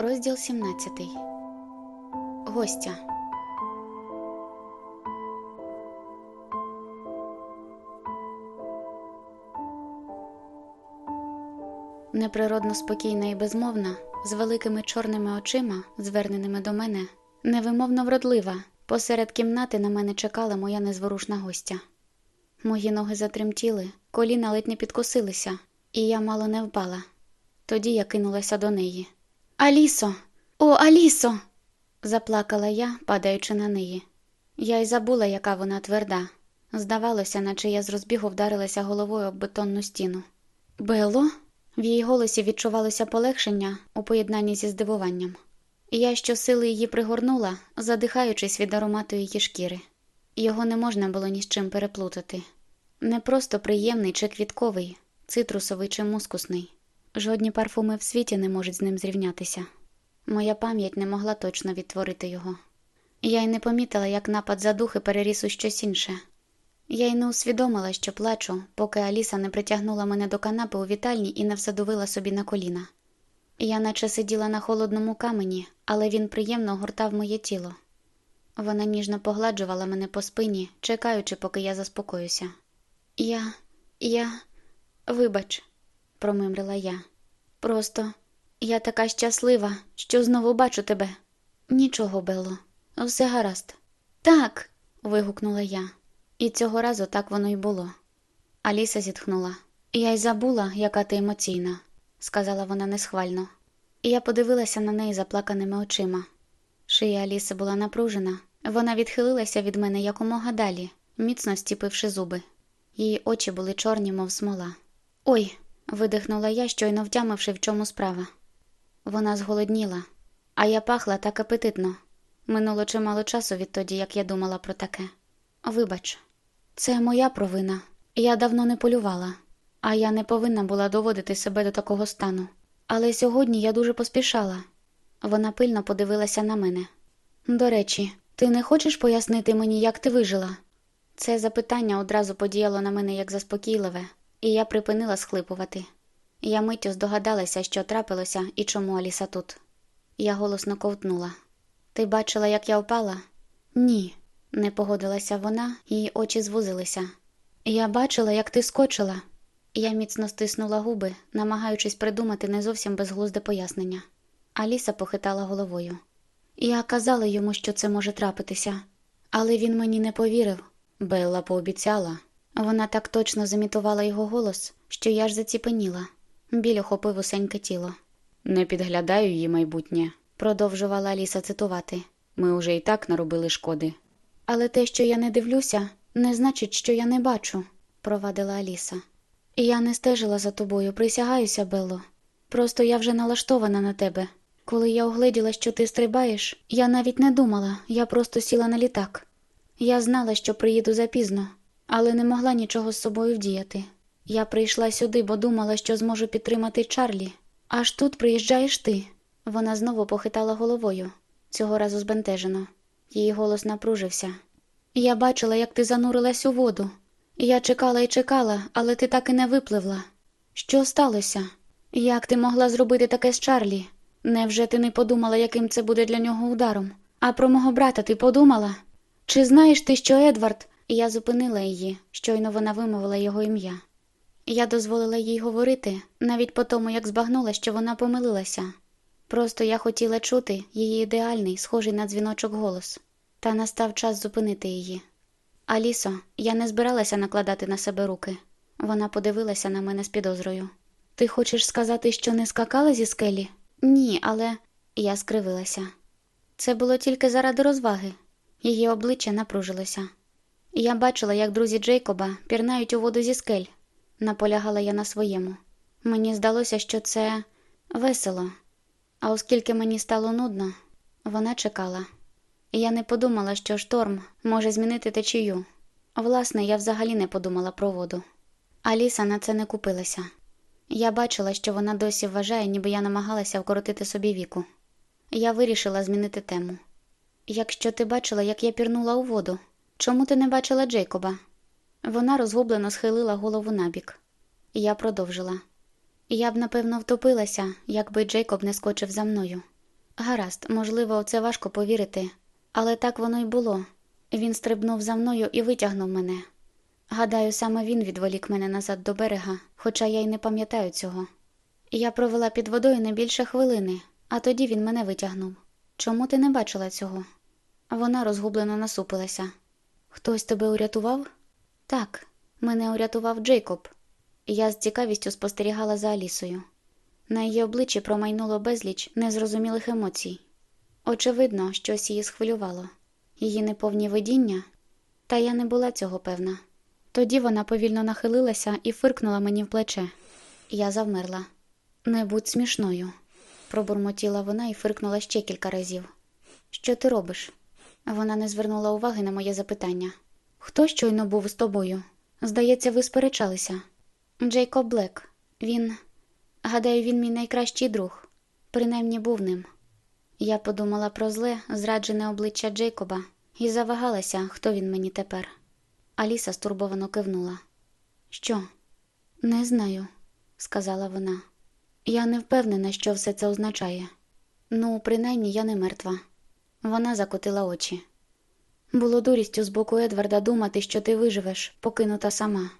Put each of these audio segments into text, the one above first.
Розділ 17. Гостя. Неприродно спокійна і безмовна, з великими чорними очима, зверненими до мене, невимовно вродлива. Посеред кімнати на мене чекала моя незворушна гостя. Мої ноги затремтіли, коліна ледь не підкосилися, і я мало не впала. Тоді я кинулася до неї. Алісо, о, Алісо. заплакала я, падаючи на неї. Я й забула, яка вона тверда. Здавалося, наче я з розбігу вдарилася головою об бетонну стіну. Бело? В її голосі відчувалося полегшення у поєднанні зі здивуванням. Я щосили її пригорнула, задихаючись від аромату її шкіри. Його не можна було ні з чим переплутати. Не просто приємний чи квітковий, цитрусовий чи мускусний. Жодні парфуми в світі не можуть з ним зрівнятися. Моя пам'ять не могла точно відтворити його. Я й не помітила, як напад задухи переріс у щось інше. Я й не усвідомила, що плачу, поки Аліса не притягнула мене до канапи у вітальні і не всадовила собі на коліна. Я наче сиділа на холодному камені, але він приємно огортав моє тіло. Вона ніжно погладжувала мене по спині, чекаючи, поки я заспокоюся. Я, я, вибач, промимрила я. Просто я така щаслива, що знову бачу тебе. Нічого, Белло, все гаразд. Так. вигукнула я. І цього разу так воно й було. Аліса зітхнула. Я й забула, яка ти емоційна, сказала вона несхвально. І я подивилася на неї заплаканими очима. Шия Аліси була напружена, вона відхилилася від мене якомога далі, міцно стіпивши зуби. Її очі були чорні, мов смола. Ой, видихнула я, щойно втямивши, в чому справа. Вона зголодніла, а я пахла так апетитно. Минуло чимало часу відтоді, як я думала про таке. Вибач, це моя провина. Я давно не полювала, а я не повинна була доводити себе до такого стану. Але сьогодні я дуже поспішала. Вона пильно подивилася на мене. До речі, ти не хочеш пояснити мені, як ти вижила? Це запитання одразу подіяло на мене як заспокійливе, і я припинила схлипувати. Я миттю здогадалася, що трапилося і чому Аліса тут. Я голосно ковтнула. Ти бачила, як я впала? Ні, не погодилася вона, її очі звузилися. Я бачила, як ти скочила. Я міцно стиснула губи, намагаючись придумати не зовсім безглузде пояснення. Аліса похитала головою. Я казала йому, що це може трапитися, але він мені не повірив. Белла пообіцяла. Вона так точно замітувала його голос, що я ж заціпеніла. Біль охопив усеньке тіло. Не підглядаю її майбутнє, продовжувала Аліса цитувати. Ми уже і так наробили шкоди. Але те, що я не дивлюся, не значить, що я не бачу, провадила Аліса. Я не стежила за тобою, присягаюся, Белло. Просто я вже налаштована на тебе. Коли я огледіла, що ти стрибаєш, я навіть не думала, я просто сіла на літак. Я знала, що приїду запізно, але не могла нічого з собою вдіяти. Я прийшла сюди, бо думала, що зможу підтримати Чарлі. Аж тут приїжджаєш ти. Вона знову похитала головою, цього разу збентежено. Її голос напружився. Я бачила, як ти занурилась у воду. Я чекала і чекала, але ти так і не випливла. Що сталося? Як ти могла зробити таке з Чарлі? Невже ти не подумала, яким це буде для нього ударом? А про мого брата ти подумала? Чи знаєш ти, що Едвард? Я зупинила її, щойно вона вимовила його ім'я. Я дозволила їй говорити, навіть по тому, як збагнула, що вона помилилася. Просто я хотіла чути її ідеальний, схожий на дзвіночок голос, та настав час зупинити її. Алісо, я не збиралася накладати на себе руки. Вона подивилася на мене з підозрою. Ти хочеш сказати, що не скакала зі скелі? Ні, але я скривилася. Це було тільки заради розваги. Її обличчя напружилося. Я бачила, як друзі Джейкоба пірнають у воду зі скель. Наполягала я на своєму. Мені здалося, що це весело. А оскільки мені стало нудно, вона чекала. Я не подумала, що шторм може змінити течію. Власне, я взагалі не подумала про воду. Аліса на це не купилася. Я бачила, що вона досі вважає, ніби я намагалася вкоротити собі віку. Я вирішила змінити тему. Якщо ти бачила, як я пірнула у воду, чому ти не бачила Джейкоба? Вона розгублено схилила голову набік. Я продовжила. Я б, напевно, втопилася, якби Джейкоб не скочив за мною. Гаразд, можливо, це важко повірити, але так воно й було. Він стрибнув за мною і витягнув мене. Гадаю, саме він відволік мене назад до берега, хоча я й не пам'ятаю цього. Я провела під водою не більше хвилини, а тоді він мене витягнув. Чому ти не бачила цього? Вона розгублено насупилася. Хтось тебе урятував? Так, мене урятував Джейкоб. Я з цікавістю спостерігала за Алісою. На її обличчі промайнуло безліч незрозумілих емоцій. Очевидно, щось її схвилювало. Її неповні видіння, та я не була цього певна. Тоді вона повільно нахилилася і фиркнула мені в плече. Я завмерла. Не будь смішною, пробурмотіла вона і фиркнула ще кілька разів. Що ти робиш? Вона не звернула уваги на моє запитання. Хто щойно був з тобою? Здається, ви сперечалися. Джейкоб Блек. Він. Гадаю, він мій найкращий друг. Принаймні був ним. Я подумала про зле, зраджене обличчя Джейкоба, і завагалася, хто він мені тепер. Аліса стурбовано кивнула. Що? Не знаю, сказала вона. Я не впевнена, що все це означає. Ну, принаймні, я не мертва. Вона закотила очі. Було дурістю з боку Едварда думати, що ти виживеш, покинута сама.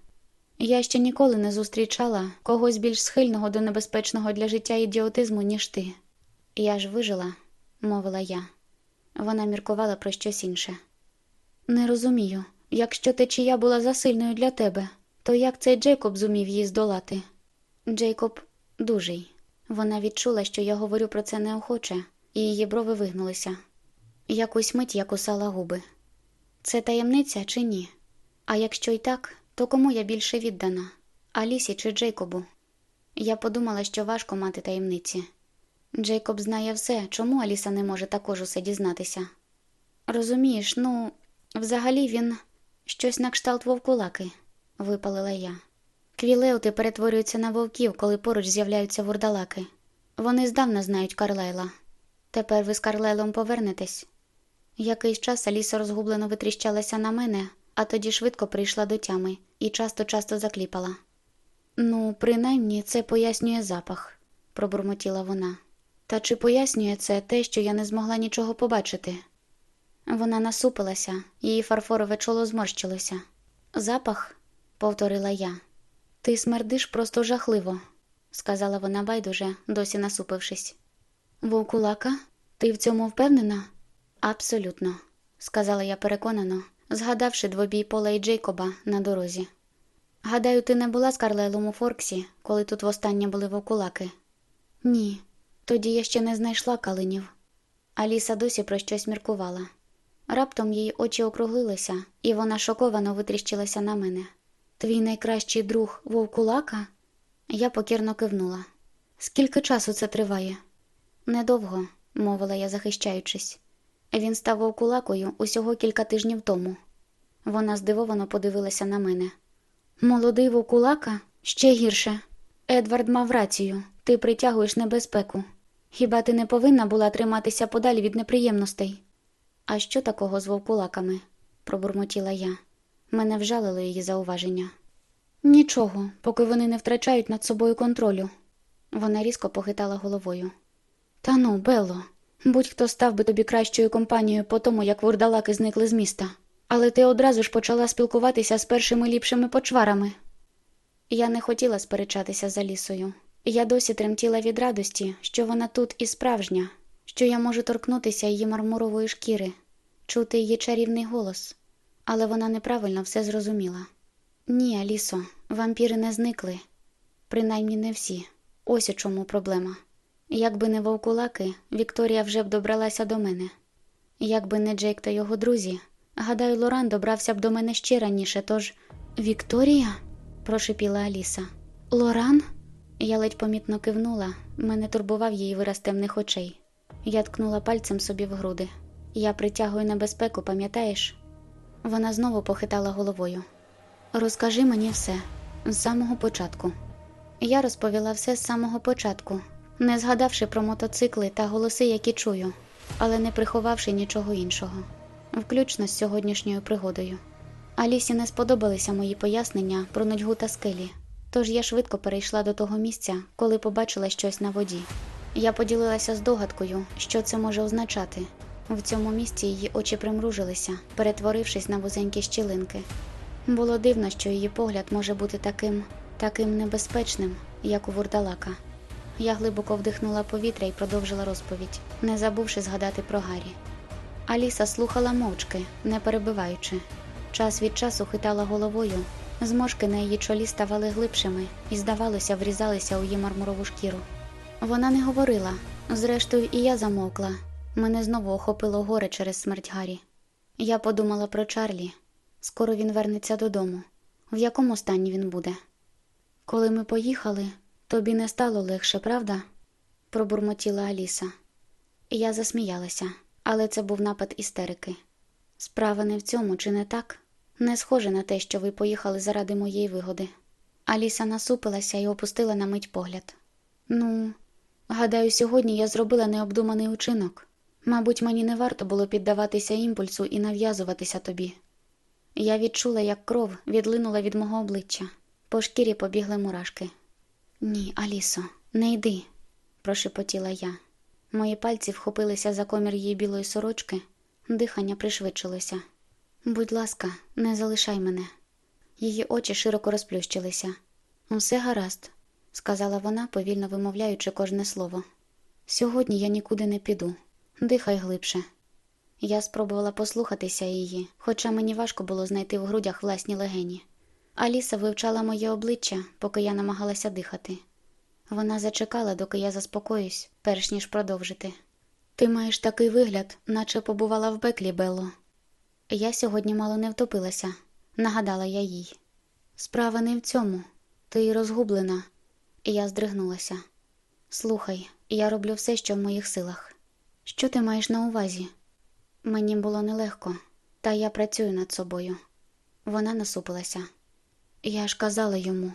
Я ще ніколи не зустрічала когось більш схильного до небезпечного для життя ідіотизму, ніж ти. Я ж вижила, мовила я. Вона міркувала про щось інше. Не розумію, якщо течія була засильною для тебе, то як цей Джейкоб зумів її здолати? Джейкоб дужий. Вона відчула, що я говорю про це неохоче, і її брови вигнулися. Якусь мить я кусала губи. Це таємниця чи ні? А якщо й так, то кому я більше віддана Алісі чи Джейкобу? Я подумала, що важко мати таємниці. Джейкоб знає все, чому Аліса не може також усе дізнатися. Розумієш, ну, взагалі він щось на кшталт вовкулаки, випалила я. Квілеути перетворюються на вовків, коли поруч з'являються вурдалаки. Вони здавна знають Карлайла. Тепер ви з Карлайлом повернетесь. Якийсь час Аліса розгублено витріщалася на мене, а тоді швидко прийшла до тями і часто-часто закліпала. Ну, принаймні, це пояснює запах, пробурмотіла вона. Та чи пояснює це те, що я не змогла нічого побачити? Вона насупилася, її фарфорове чоло зморщилося. Запах, повторила я. Ти смердиш просто жахливо, сказала вона байдуже, досі насупившись. Вовкулака, ти в цьому впевнена? Абсолютно, сказала я переконано, згадавши двобій Пола і Джейкоба на дорозі. Гадаю, ти не була з Карлайлом у Форксі, коли тут востаннє були вовкулаки? Ні, тоді я ще не знайшла калинів. Аліса досі про щось міркувала. Раптом її очі округлилися, і вона шоковано витріщилася на мене. Твій найкращий друг вовкулака? Я покірно кивнула. Скільки часу це триває? Недовго, мовила я, захищаючись. Він став вовкулакою усього кілька тижнів тому. Вона здивовано подивилася на мене. Молодий вовкулака? Ще гірше. Едвард мав рацію, ти притягуєш небезпеку. Хіба ти не повинна була триматися подалі від неприємностей? А що такого з вовкулаками? пробурмотіла я. Мене вжалило її зауваження. Нічого, поки вони не втрачають над собою контролю. Вона різко похитала головою. Та ну, Белло, будь-хто став би тобі кращою компанією по тому, як вурдалаки зникли з міста, але ти одразу ж почала спілкуватися з першими ліпшими почварами. Я не хотіла сперечатися за лісою. Я досі тремтіла від радості, що вона тут і справжня, що я можу торкнутися її мармурової шкіри, чути її чарівний голос, але вона неправильно все зрозуміла. Ні, Алісо, вампіри не зникли, принаймні не всі. Ось у чому проблема. Якби не вовкулаки, Вікторія вже б добралася до мене. Якби не Джейк та його друзі, гадаю, Лоран добрався б до мене ще раніше, тож. Вікторія? прошипіла Аліса. Лоран? Я ледь помітно кивнула, мене турбував її вираз темних очей. Я ткнула пальцем собі в груди. Я притягую небезпеку, пам'ятаєш? Вона знову похитала головою. Розкажи мені все з самого початку. Я розповіла все з самого початку, не згадавши про мотоцикли та голоси, які чую, але не приховавши нічого іншого, включно з сьогоднішньою пригодою. Алісі не сподобалися мої пояснення про нудьгу та скелі, тож я швидко перейшла до того місця, коли побачила щось на воді. Я поділилася з догадкою, що це може означати. В цьому місці її очі примружилися, перетворившись на вузенькі щілинки. Було дивно, що її погляд може бути таким, таким небезпечним, як у вурдалака. Я глибоко вдихнула повітря і продовжила розповідь, не забувши згадати про Гаррі. Аліса слухала мовчки, не перебиваючи. Час від часу хитала головою, зморшки на її чолі ставали глибшими і, здавалося, врізалися у її мармурову шкіру. Вона не говорила, зрештою, і я замовкла. Мене знову охопило горе через смерть Гаррі. Я подумала про Чарлі. Скоро він вернеться додому. В якому стані він буде? Коли ми поїхали, тобі не стало легше, правда? пробурмотіла Аліса. Я засміялася, але це був напад істерики. Справа не в цьому, чи не так? Не схоже на те, що ви поїхали заради моєї вигоди. Аліса насупилася і опустила на мить погляд. Ну, гадаю, сьогодні я зробила необдуманий учинок. Мабуть, мені не варто було піддаватися імпульсу і нав'язуватися тобі. Я відчула, як кров відлинула від мого обличчя. По шкірі побігли мурашки. Ні, Алісо, не йди, прошепотіла я. Мої пальці вхопилися за комір її білої сорочки, дихання пришвидшилося. Будь ласка, не залишай мене. Її очі широко розплющилися. Усе гаразд, сказала вона, повільно вимовляючи кожне слово. Сьогодні я нікуди не піду. Дихай глибше. Я спробувала послухатися її, хоча мені важко було знайти в грудях власні легені. Аліса вивчала моє обличчя, поки я намагалася дихати. Вона зачекала, доки я заспокоюсь, перш ніж продовжити. Ти маєш такий вигляд, наче побувала в беклі, Белло. Я сьогодні мало не втопилася, нагадала я їй. Справа не в цьому. Ти розгублена. Я здригнулася. Слухай, я роблю все, що в моїх силах. Що ти маєш на увазі? Мені було нелегко, та я працюю над собою. Вона насупилася. Я ж казала йому,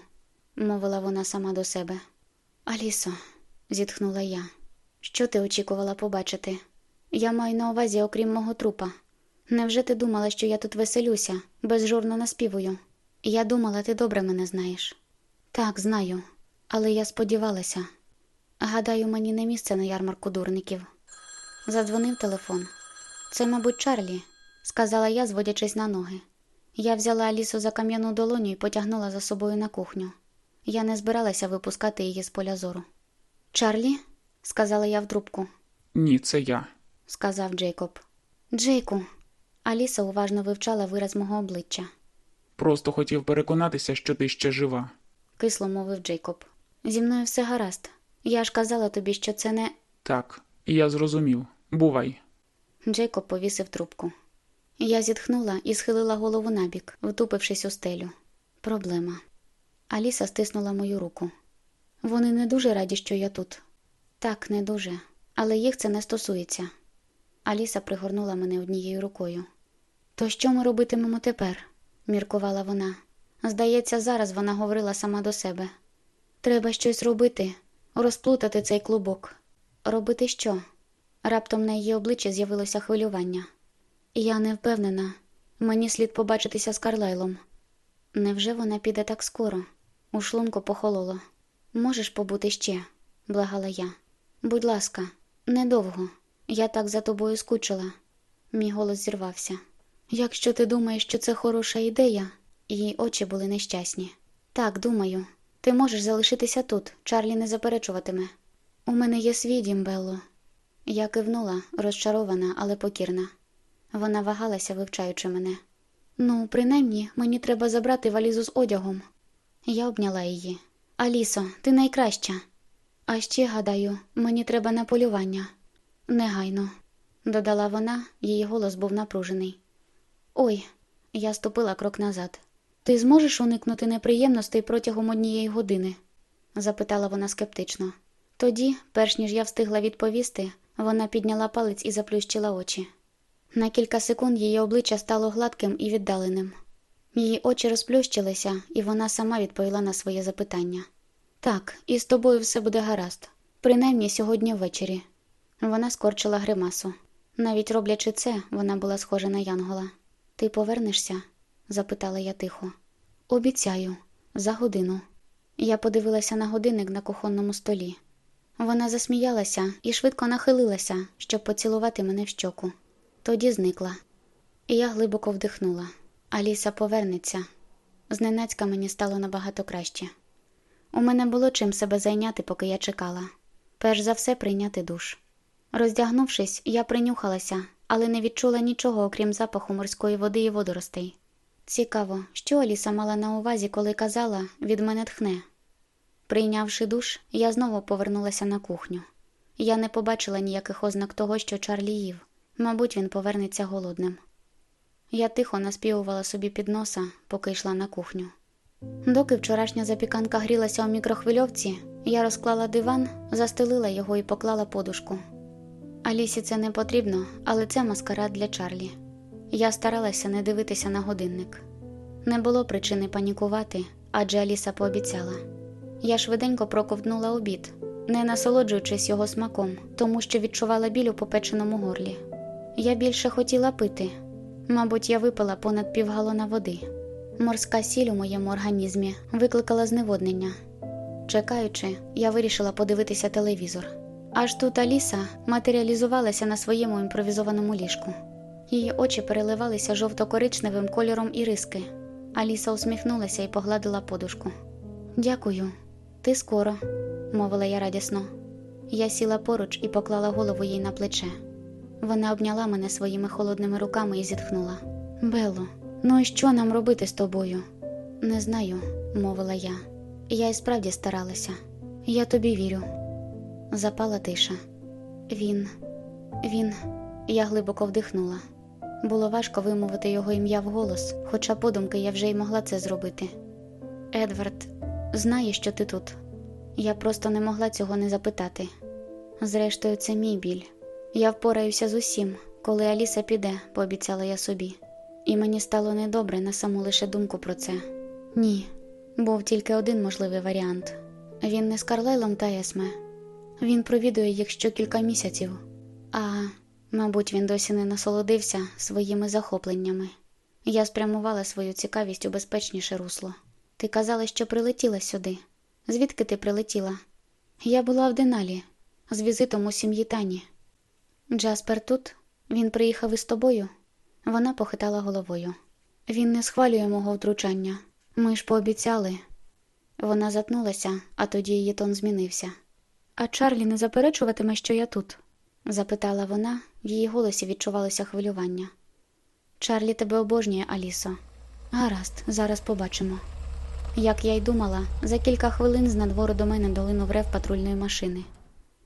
мовила вона сама до себе. Алісо, зітхнула я. Що ти очікувала побачити? Я маю на увазі, окрім мого трупа. Невже ти думала, що я тут веселюся, безжурно наспівую? Я думала, ти добре мене знаєш. Так, знаю, але я сподівалася. Гадаю, мені не місце на ярмарку дурників. Задзвонив телефон. Це, мабуть, Чарлі, сказала я, зводячись на ноги. Я взяла Алісу за кам'яну долоню і потягнула за собою на кухню. Я не збиралася випускати її з поля зору. Чарлі, сказала я в трубку, Ні, це я. сказав Джейкоб. Джейку. Аліса уважно вивчала вираз мого обличчя. Просто хотів переконатися, що ти ще жива. Кисло мовив Джейкоб. Зі мною все гаразд. Я ж казала тобі, що це не. Так, я зрозумів. Бувай. Джейкоб повісив трубку. Я зітхнула і схилила голову набік, втупившись у стелю. Проблема. Аліса стиснула мою руку. Вони не дуже раді, що я тут. Так, не дуже, але їх це не стосується. Аліса пригорнула мене однією рукою. То що ми робитимемо тепер? міркувала вона. Здається, зараз вона говорила сама до себе. Треба щось робити, розплутати цей клубок. Робити що? Раптом на її обличчі з'явилося хвилювання. Я не впевнена, мені слід побачитися з Карлайлом. Невже вона піде так скоро? У шлунку похололо. Можеш побути ще, благала я. Будь ласка, недовго. Я так за тобою скучила. Мій голос зірвався. Якщо ти думаєш, що це хороша ідея, її очі були нещасні. Так, думаю, ти можеш залишитися тут, Чарлі не заперечуватиме. У мене є свій дім, Белло. Я кивнула, розчарована, але покірна. Вона вагалася, вивчаючи мене. Ну, принаймні, мені треба забрати валізу з одягом. Я обняла її. Алісо, ти найкраща. А ще, гадаю, мені треба на полювання. Негайно, додала вона, її голос був напружений. Ой, я ступила крок назад. Ти зможеш уникнути неприємностей протягом однієї години? запитала вона скептично. Тоді, перш ніж я встигла відповісти, вона підняла палець і заплющила очі. На кілька секунд її обличчя стало гладким і віддаленим. Її очі розплющилися, і вона сама відповіла на своє запитання. Так, і з тобою все буде гаразд, принаймні сьогодні ввечері. Вона скорчила гримасу. Навіть роблячи це, вона була схожа на Янгола. Ти повернешся? запитала я тихо. Обіцяю, за годину. Я подивилася на годинник на кухонному столі. Вона засміялася і швидко нахилилася, щоб поцілувати мене в щоку. Тоді зникла. І я глибоко вдихнула. Аліса повернеться. Зненацька мені стало набагато краще. У мене було чим себе зайняти, поки я чекала. Перш за все прийняти душ. Роздягнувшись, я принюхалася, але не відчула нічого, окрім запаху морської води і водоростей. Цікаво, що Аліса мала на увазі, коли казала від мене тхне. Прийнявши душ, я знову повернулася на кухню. Я не побачила ніяких ознак того, що Чарлі їв. Мабуть, він повернеться голодним. Я тихо наспівувала собі під носа, поки йшла на кухню. Доки вчорашня запіканка грілася у мікрохвильовці, я розклала диван, застелила його і поклала подушку. Алісі це не потрібно, але це маскарад для Чарлі. Я старалася не дивитися на годинник. Не було причини панікувати, адже Аліса пообіцяла. Я швиденько проковтнула обід, не насолоджуючись його смаком, тому що відчувала біль у попеченому горлі. Я більше хотіла пити. Мабуть, я випила понад півгалона води. Морська сіль у моєму організмі викликала зневоднення. Чекаючи, я вирішила подивитися телевізор. Аж тут Аліса матеріалізувалася на своєму імпровізованому ліжку. Її очі переливалися жовто-коричневим кольором іриски. Аліса усміхнулася і погладила подушку. Дякую, ти скоро, мовила я радісно. Я сіла поруч і поклала голову їй на плече. Вона обняла мене своїми холодними руками і зітхнула. Белло, ну і що нам робити з тобою? Не знаю, мовила я. Я і справді старалася. Я тобі вірю. Запала тиша. Він, він, я глибоко вдихнула. Було важко вимовити його ім'я вголос, хоча подумки я вже й могла це зробити. Едвард, знає, що ти тут. Я просто не могла цього не запитати. Зрештою, це мій біль. Я впораюся з усім, коли Аліса піде, пообіцяла я собі. І мені стало недобре на саму лише думку про це. Ні, був тільки один можливий варіант. Він не з Карлайлом та Есме. Він провідує їх щокілька місяців, а, мабуть, він досі не насолодився своїми захопленнями. Я спрямувала свою цікавість у безпечніше русло. Ти казала, що прилетіла сюди. Звідки ти прилетіла? Я була в Деналі з візитом у сім'ї Тані. Джаспер тут? Він приїхав із тобою? Вона похитала головою. Він не схвалює мого втручання. Ми ж пообіцяли. Вона затнулася, а тоді її тон змінився. А Чарлі не заперечуватиме, що я тут? запитала вона, в її голосі відчувалося хвилювання. Чарлі тебе обожнює, Алісо. Гаразд, зараз побачимо. Як я й думала, за кілька хвилин з надвору до мене долинув рев патрульної машини.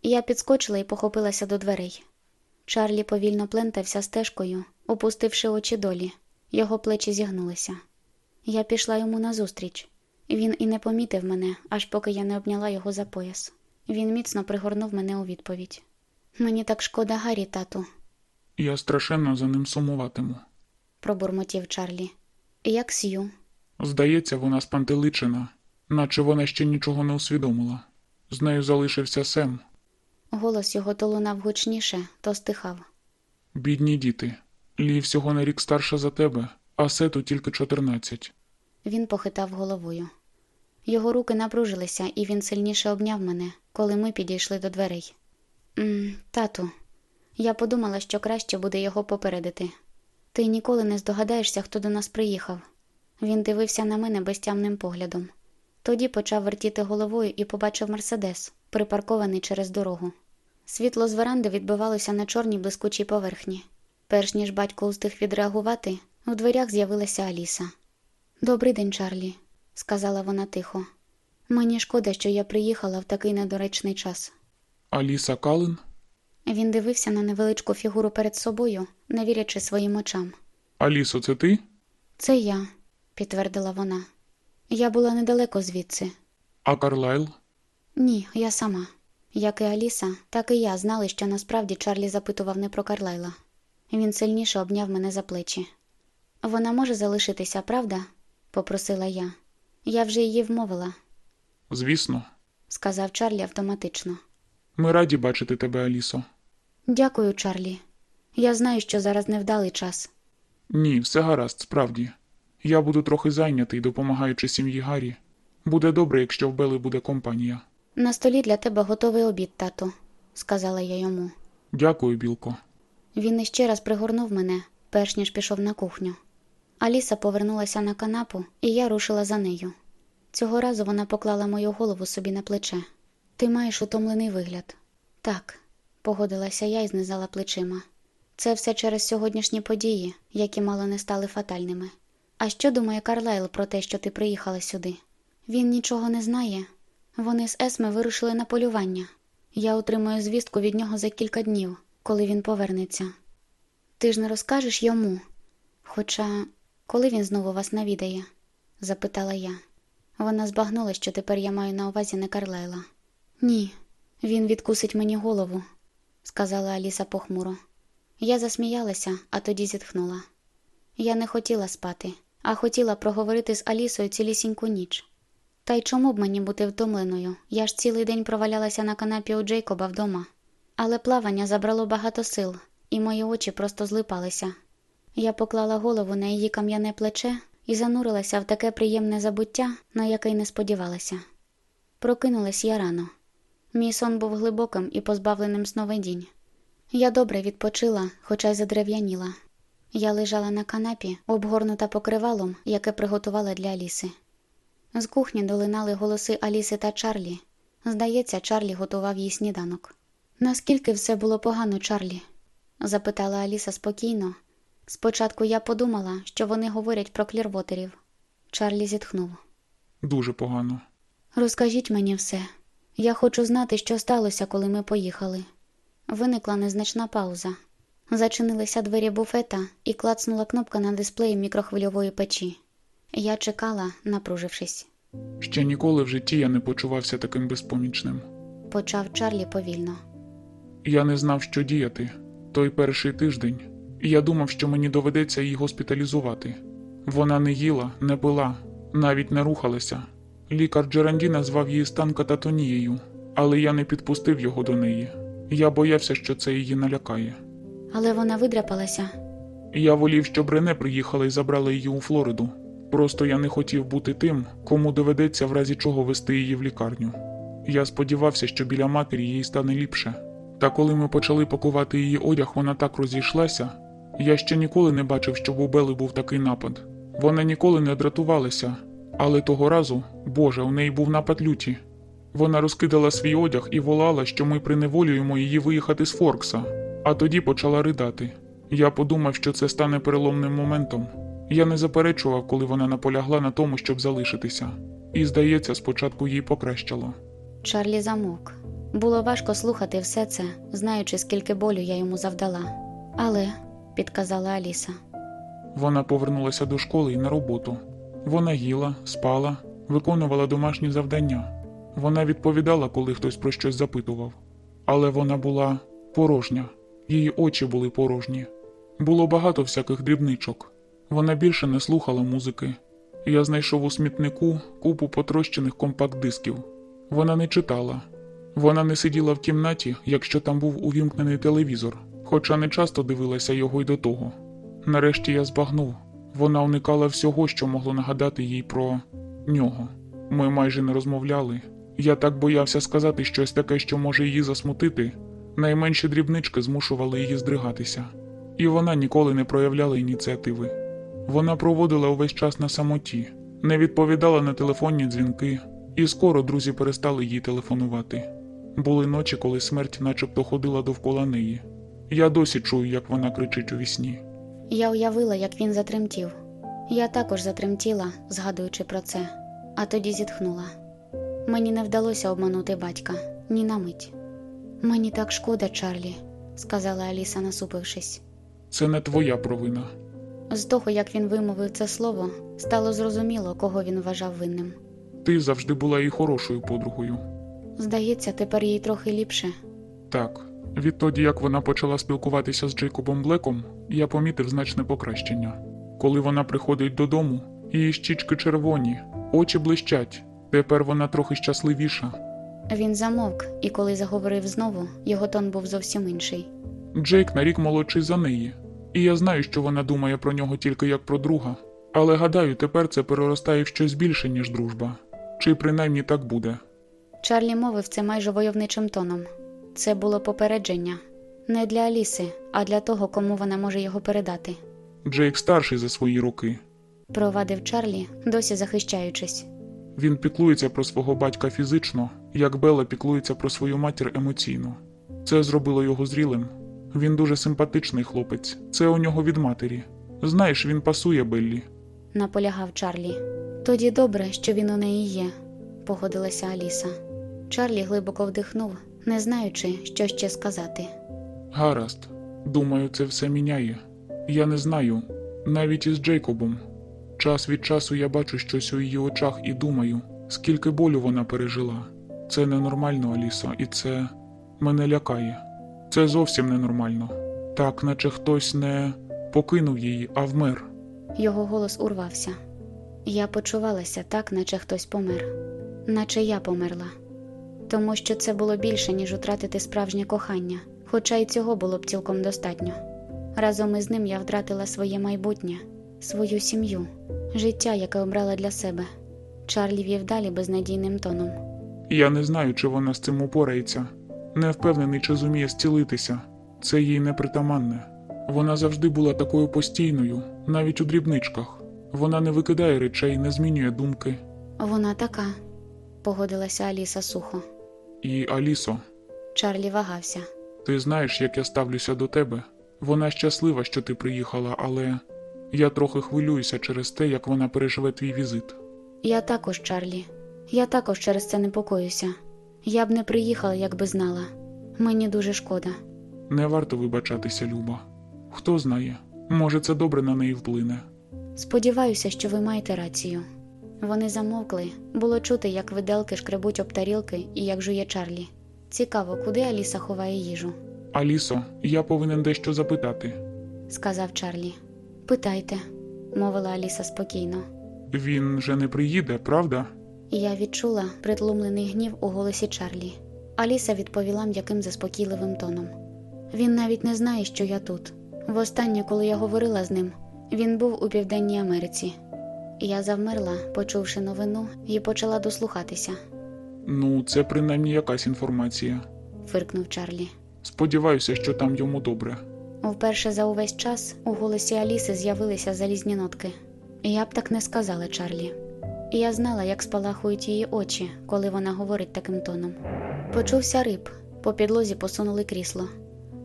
Я підскочила і похопилася до дверей. Чарлі повільно плентався стежкою, опустивши очі долі. Його плечі зігнулися. Я пішла йому назустріч. Він і не помітив мене, аж поки я не обняла його за пояс. Він міцно пригорнув мене у відповідь. Мені так шкода Гаррі, тату, Я страшенно за ним сумуватиму. пробурмотів Чарлі. Як Сью. Здається, вона спантеличена, наче вона ще нічого не усвідомила. З нею залишився Сем, Голос його то лунав гучніше, то стихав. бідні діти. Лі всього на рік старша за тебе, а Сету тільки чотирнадцять. Він похитав головою. Його руки напружилися, і він сильніше обняв мене, коли ми підійшли до дверей. «М, Тату, я подумала, що краще буде його попередити. Ти ніколи не здогадаєшся, хто до нас приїхав. Він дивився на мене безтямним поглядом. Тоді почав вертіти головою і побачив мерседес, припаркований через дорогу. Світло з веранди відбивалося на чорній блискучій поверхні. Перш ніж батько устиг відреагувати, у дверях з'явилася Аліса. Добрий день, Чарлі, сказала вона тихо. Мені шкода, що я приїхала в такий недоречний час. Аліса Кален? Він дивився на невеличку фігуру перед собою, не вірячи своїм очам. Алісо, це ти? Це я, підтвердила вона. Я була недалеко звідси. А Карлайл? Ні, я сама. Як і Аліса, так і я знали, що насправді Чарлі запитував не про Карлайла. Він сильніше обняв мене за плечі. Вона може залишитися, правда? попросила я. Я вже її вмовила, Звісно. сказав Чарлі автоматично. Ми раді бачити тебе, Алісо. Дякую, Чарлі. Я знаю, що зараз невдалий час. Ні, все гаразд, справді. Я буду трохи зайнятий, допомагаючи сім'ї Гаррі. Буде добре, якщо в Бели буде компанія. На столі для тебе готовий обід, тату, сказала я йому. Дякую, Білко. Він іще раз пригорнув мене, перш ніж пішов на кухню. Аліса повернулася на канапу, і я рушила за нею. Цього разу вона поклала мою голову собі на плече. Ти маєш утомлений вигляд. Так, погодилася я і знизала плечима. Це все через сьогоднішні події, які мало не стали фатальними. А що думає Карлайл про те, що ти приїхала сюди? Він нічого не знає. Вони з Есме вирушили на полювання. Я отримую звістку від нього за кілька днів, коли він повернеться. Ти ж не розкажеш йому. Хоча, коли він знову вас навідає? запитала я. Вона збагнула, що тепер я маю на увазі не Карлайла. Ні, він відкусить мені голову, сказала Аліса похмуро. Я засміялася, а тоді зітхнула. Я не хотіла спати, а хотіла проговорити з Алісою цілісіньку ніч. Та й чому б мені бути втомленою? Я ж цілий день провалялася на канапі у Джейкоба вдома. Але плавання забрало багато сил, і мої очі просто злипалися. Я поклала голову на її кам'яне плече і занурилася в таке приємне забуття, на яке й не сподівалася. Прокинулась я рано. Мій сон був глибоким і позбавленим сновидінь. Я добре відпочила, хоча й задерев'яніла. Я лежала на канапі, обгорнута покривалом, яке приготувала для Аліси. З кухні долинали голоси Аліси та Чарлі. Здається, Чарлі готував їй сніданок. Наскільки все було погано, Чарлі? запитала Аліса спокійно. Спочатку я подумала, що вони говорять про клірвотерів. Чарлі зітхнув. Дуже погано. Розкажіть мені все. Я хочу знати, що сталося, коли ми поїхали. Виникла незначна пауза. Зачинилися двері буфета і клацнула кнопка на дисплеї мікрохвильової печі. Я чекала, напружившись. Ще ніколи в житті я не почувався таким безпомічним. Почав Чарлі повільно. Я не знав, що діяти. Той перший тиждень. Я думав, що мені доведеться її госпіталізувати. Вона не їла, не пила, навіть не рухалася. Лікар Джеранді назвав її стан кататонією, але я не підпустив його до неї. Я боявся, що це її налякає. Але вона видряпалася. Я волів, щоб Рене приїхала і забрала її у Флориду. Просто я не хотів бути тим, кому доведеться в разі чого вести її в лікарню. Я сподівався, що біля матері їй стане ліпше. Та коли ми почали пакувати її одяг, вона так розійшлася. Я ще ніколи не бачив, щоб у Бели був такий напад. Вона ніколи не дратувалася, але того разу, Боже, у неї був напад люті. Вона розкидала свій одяг і волала, що ми приневолюємо її виїхати з Форкса, а тоді почала ридати. Я подумав, що це стане переломним моментом. Я не заперечував, коли вона наполягла на тому, щоб залишитися. І, здається, спочатку їй покращало. Чарлі замовк. Було важко слухати все це, знаючи, скільки болю я йому завдала. Але, підказала Аліса, Вона повернулася до школи і на роботу. Вона їла, спала, виконувала домашні завдання. Вона відповідала, коли хтось про щось запитував. Але вона була порожня, її очі були порожні. Було багато всяких дрібничок. Вона більше не слухала музики. Я знайшов у смітнику купу потрощених компакт-дисків. Вона не читала. Вона не сиділа в кімнаті, якщо там був увімкнений телевізор, хоча не часто дивилася його й до того. Нарешті я збагнув. Вона уникала всього, що могло нагадати їй про нього. Ми майже не розмовляли. Я так боявся сказати щось таке, що може її засмутити. Найменші дрібнички змушували її здригатися. І вона ніколи не проявляла ініціативи. Вона проводила увесь час на самоті, не відповідала на телефонні дзвінки, і скоро друзі перестали їй телефонувати. Були ночі, коли смерть начебто ходила довкола неї. Я досі чую, як вона кричить у вісні. я уявила, як він затремтів. Я також затремтіла, згадуючи про це, а тоді зітхнула. Мені не вдалося обманути батька ні на мить. Мені так шкода, Чарлі, сказала Аліса, насупившись. Це не твоя провина. З того, як він вимовив це слово, стало зрозуміло, кого він вважав винним. Ти завжди була їй хорошою подругою. Здається, тепер їй трохи ліпше. Так, відтоді як вона почала спілкуватися з Джейкобом Блеком, я помітив значне покращення. Коли вона приходить додому, її щічки червоні, очі блищать. Тепер вона трохи щасливіша. Він замовк, і коли заговорив знову, його тон був зовсім інший. Джейк на рік молодший за неї, і я знаю, що вона думає про нього тільки як про друга. Але гадаю, тепер це переростає в щось більше, ніж дружба. Чи принаймні так буде. Чарлі мовив це майже войовничим тоном. Це було попередження не для Аліси, а для того, кому вона може його передати. Джейк старший за свої роки. Провадив Чарлі, досі захищаючись. Він піклується про свого батька фізично, як Белла піклується про свою матір емоційно. Це зробило його зрілим. Він дуже симпатичний хлопець. Це у нього від матері. Знаєш, він пасує Беллі. наполягав Чарлі. Тоді добре, що він у неї є, погодилася Аліса. Чарлі глибоко вдихнув, не знаючи, що ще сказати. Гаразд. Думаю, це все міняє. Я не знаю, навіть із Джейкобом. Час від часу я бачу щось у її очах і думаю, скільки болю вона пережила. Це ненормально, Алісо, і це мене лякає. Це зовсім ненормально. Так, наче хтось не покинув її, а вмер. Його голос урвався. Я почувалася так, наче хтось помер, наче я померла. Тому що це було більше, ніж втратити справжнє кохання, хоча й цього було б цілком достатньо. Разом із ним я втратила своє майбутнє, свою сім'ю, життя, яке обрала для себе. Чарлі вів далі безнадійним тоном. Я не знаю, чи вона з цим упорається. Не впевнений, чи зуміє зцілитися. Це їй непритаманне. Вона завжди була такою постійною, навіть у дрібничках. Вона не викидає речей, не змінює думки. Вона така, погодилася Аліса сухо. І Алісо, Чарлі вагався. ти знаєш, як я ставлюся до тебе. Вона щаслива, що ти приїхала, але я трохи хвилююся через те, як вона переживе твій візит. Я також, Чарлі. Я також через це непокоюся. Я б не приїхала, якби знала. Мені дуже шкода. Не варто вибачатися, Люба. Хто знає, може, це добре на неї вплине. Сподіваюся, що ви маєте рацію. Вони замовкли. Було чути, як виделки шкребуть об тарілки і як жує Чарлі. Цікаво, куди Аліса ховає їжу, Алісо, я повинен дещо запитати. сказав Чарлі. Питайте, мовила Аліса спокійно. Він же не приїде, правда? І я відчула притлумлений гнів у голосі Чарлі. Аліса відповіла м'яким заспокійливим тоном. Він навіть не знає, що я тут. Востаннє, коли я говорила з ним, він був у Південній Америці. Я завмерла, почувши новину, і почала дослухатися, Ну, це принаймні якась інформація. фиркнув Чарлі. Сподіваюся, що там йому добре. Вперше за увесь час у голосі Аліси з'явилися залізні нотки. Я б так не сказала Чарлі. І я знала, як спалахують її очі, коли вона говорить таким тоном. Почувся риб, по підлозі посунули крісло.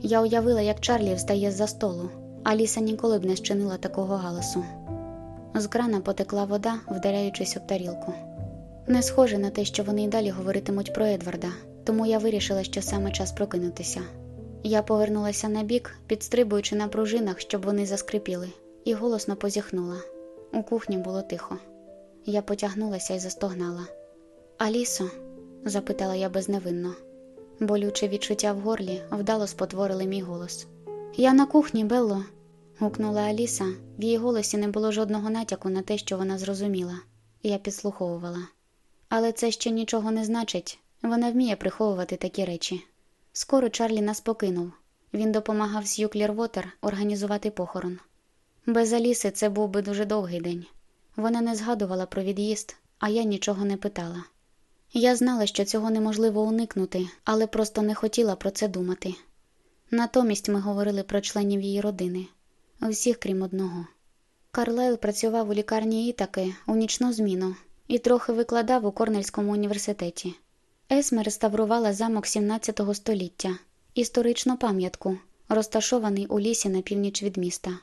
Я уявила, як Чарлі встає з-за столу. Аліса ніколи б не щинила такого галасу. З крана потекла вода, вдаряючись об тарілку. Не схоже на те, що вони й далі говоритимуть про Едварда, тому я вирішила, що саме час прокинутися. Я повернулася на бік, підстрибуючи на пружинах, щоб вони заскрипіли, і голосно позіхнула. У кухні було тихо. Я потягнулася і застогнала. Алісо? запитала я безневинно. Болюче відчуття в горлі вдало спотворили мій голос. Я на кухні, Белло. гукнула Аліса. В її голосі не було жодного натяку на те, що вона зрозуміла. Я підслуховувала. Але це ще нічого не значить. Вона вміє приховувати такі речі. Скоро Чарлі нас покинув. Він допомагав Сью Клірвотер організувати похорон. Без Аліси це був би дуже довгий день. Вона не згадувала про від'їзд, а я нічого не питала. Я знала, що цього неможливо уникнути, але просто не хотіла про це думати. Натомість ми говорили про членів її родини, усіх крім одного. Карлайл працював у лікарні Ітаки у нічну зміну і трохи викладав у Корнельському університеті. Есме реставрувала замок 17 століття, історичну пам'ятку, розташований у лісі на північ від міста.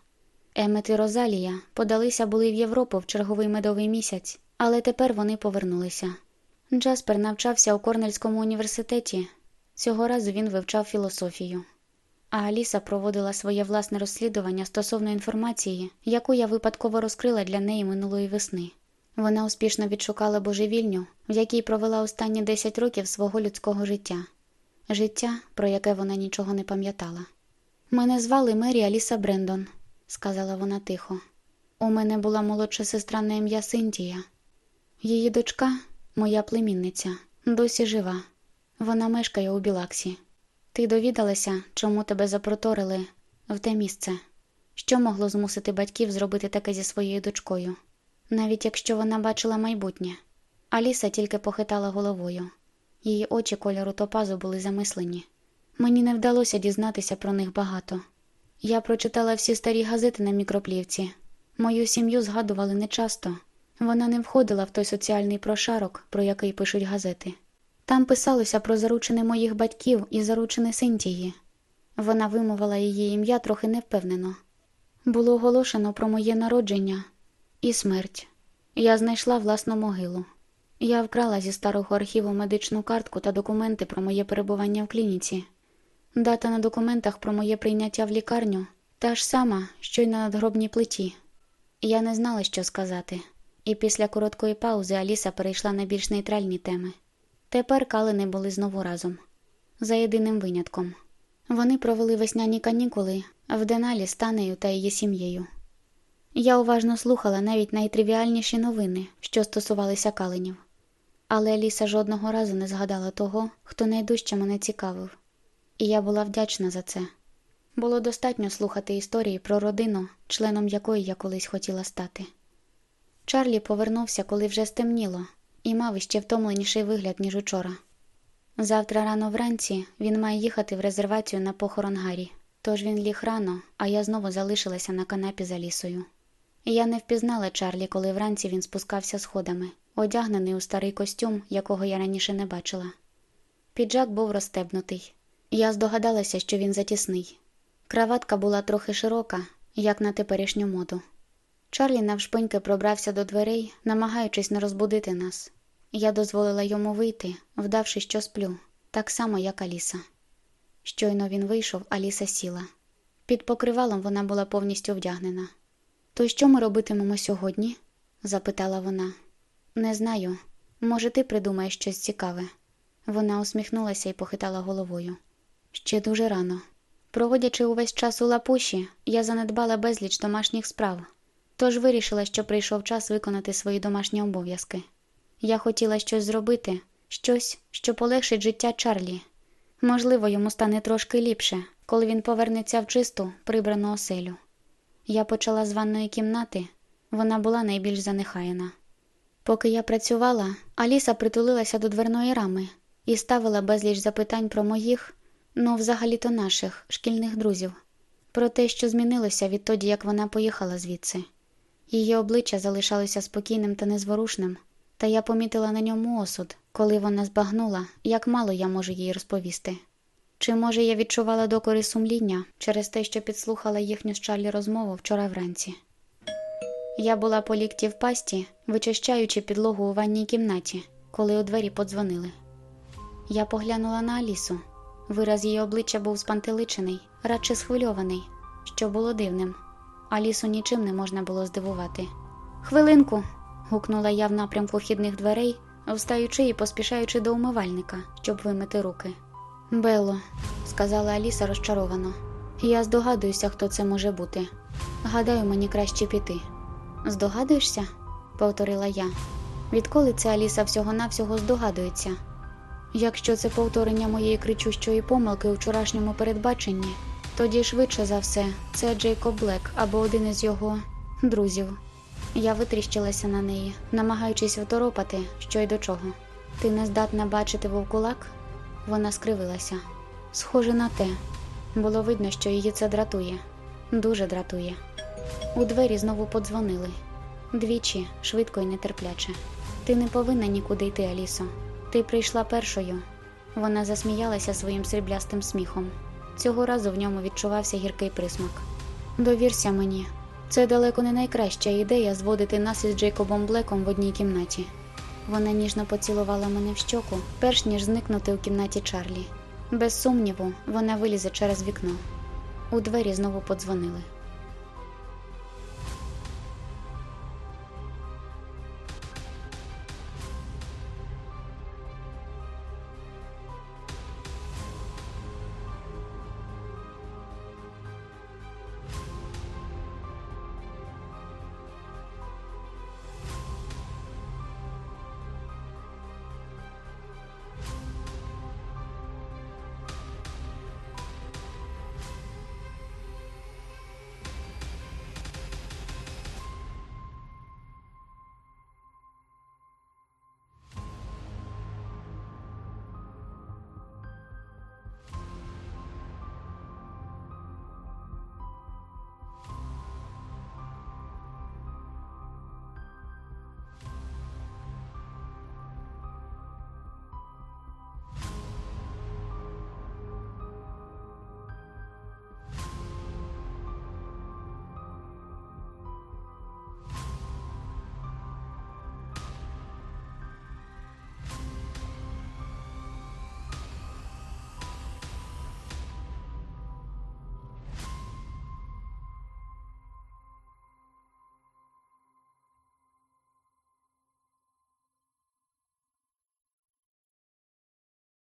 Емет і Розалія подалися були в Європу в черговий медовий місяць, але тепер вони повернулися. Джаспер навчався у Корнельському університеті. Цього разу він вивчав філософію. А Аліса проводила своє власне розслідування стосовно інформації, яку я випадково розкрила для неї минулої весни. Вона успішно відшукала божевільню, в якій провела останні 10 років свого людського життя, життя, про яке вона нічого не пам'ятала. Мене звали Мері Аліса Брендон, сказала вона тихо. У мене була молодша сестра на ім'я Синтія. Її дочка, моя племінниця, досі жива. Вона мешкає у Білаксі. Ти довідалася, чому тебе запроторили в те місце? Що могло змусити батьків зробити таке зі своєю дочкою? навіть якщо вона бачила майбутнє. Аліса тільки похитала головою. Її очі кольору топазу були замислені. Мені не вдалося дізнатися про них багато. Я прочитала всі старі газети на мікроплівці. Мою сім'ю згадували нечасто. Вона не входила в той соціальний прошарок, про який пишуть газети. Там писалося про заручини моїх батьків і заручини Синтії. Вона вимовила її ім'я трохи невпевнено. Було оголошено про моє народження і смерть. Я знайшла власну могилу. Я вкрала зі старого архіву медичну картку та документи про моє перебування в клініці. Дата на документах про моє прийняття в лікарню та ж сама, що й на надгробній плиті. Я не знала, що сказати, і після короткої паузи Аліса перейшла на більш нейтральні теми. Тепер калини були знову разом, за єдиним винятком. Вони провели весняні канікули в Деналі з Танею та її сім'єю. Я уважно слухала навіть найтривіальніші новини, що стосувалися калинів. Але Аліса жодного разу не згадала того, хто найдужче мене цікавив. І я була вдячна за це. Було достатньо слухати історії про родину, членом якої я колись хотіла стати. Чарлі повернувся, коли вже стемніло, і мав іще втомленіший вигляд, ніж учора. Завтра рано вранці він має їхати в резервацію на похорон Гаррі, тож він ліг рано, а я знову залишилася на канапі за лісою. Я не впізнала Чарлі, коли вранці він спускався сходами, одягнений у старий костюм, якого я раніше не бачила. Піджак був розстебнутий. Я здогадалася, що він затісний. Краватка була трохи широка, як на теперішню моду. Чарлі навшпиньки пробрався до дверей, намагаючись не розбудити нас. Я дозволила йому вийти, вдавши, що сплю, так само, як Аліса. Щойно він вийшов, Аліса сіла. Під покривалом вона була повністю вдягнена. То що ми робитимемо сьогодні? запитала вона. Не знаю. Може, ти придумаєш щось цікаве. Вона усміхнулася і похитала головою. Ще дуже рано. Проводячи увесь час у лапуші, я занедбала безліч домашніх справ, тож вирішила, що прийшов час виконати свої домашні обов'язки. Я хотіла щось зробити, щось, що полегшить життя Чарлі. Можливо, йому стане трошки ліпше, коли він повернеться в чисту, прибрану оселю. Я почала з ванної кімнати, вона була найбільш занехаяна. Поки я працювала, Аліса притулилася до дверної рами і ставила безліч запитань про моїх, ну, взагалі-то наших, шкільних друзів, про те, що змінилося відтоді, як вона поїхала звідси. Її обличчя залишалося спокійним та незворушним, та я помітила на ньому осуд, коли вона збагнула, як мало я можу їй розповісти. Чи, може, я відчувала докори сумління через те, що підслухала їхню з Чарлі розмову вчора вранці. Я була по лікті в пасті, вичищаючи підлогу у ванній кімнаті, коли у двері подзвонили. Я поглянула на Алісу. Вираз її обличчя був спантеличений, радше схвильований, що було дивним. Алісу нічим не можна було здивувати. Хвилинку. гукнула я в напрямку вхідних дверей, встаючи і поспішаючи до умивальника, щоб вимити руки. Бело, сказала Аліса розчаровано. Я здогадуюся, хто це може бути. Гадаю, мені краще піти. Здогадуєшся? повторила я. Відколи це Аліса всього-навсього здогадується? Якщо це повторення моєї кричущої помилки у вчорашньому передбаченні, тоді швидше за все це Джейкоб Блек або один із його друзів. Я витріщилася на неї, намагаючись второпати, що й до чого. Ти не здатна бачити вовкулак? Вона скривилася. Схоже на те. Було видно, що її це дратує. Дуже дратує. У двері знову подзвонили. Двічі, швидко і нетерпляче. Ти не повинна нікуди йти, Алісо. Ти прийшла першою. Вона засміялася своїм сріблястим сміхом. Цього разу в ньому відчувався гіркий присмак. Довірся мені, це далеко не найкраща ідея зводити нас із Джейкобом Блеком в одній кімнаті. Вона ніжно поцілувала мене в щоку, перш ніж зникнути у кімнаті Чарлі. Без сумніву, вона вилізе через вікно. У двері знову подзвонили.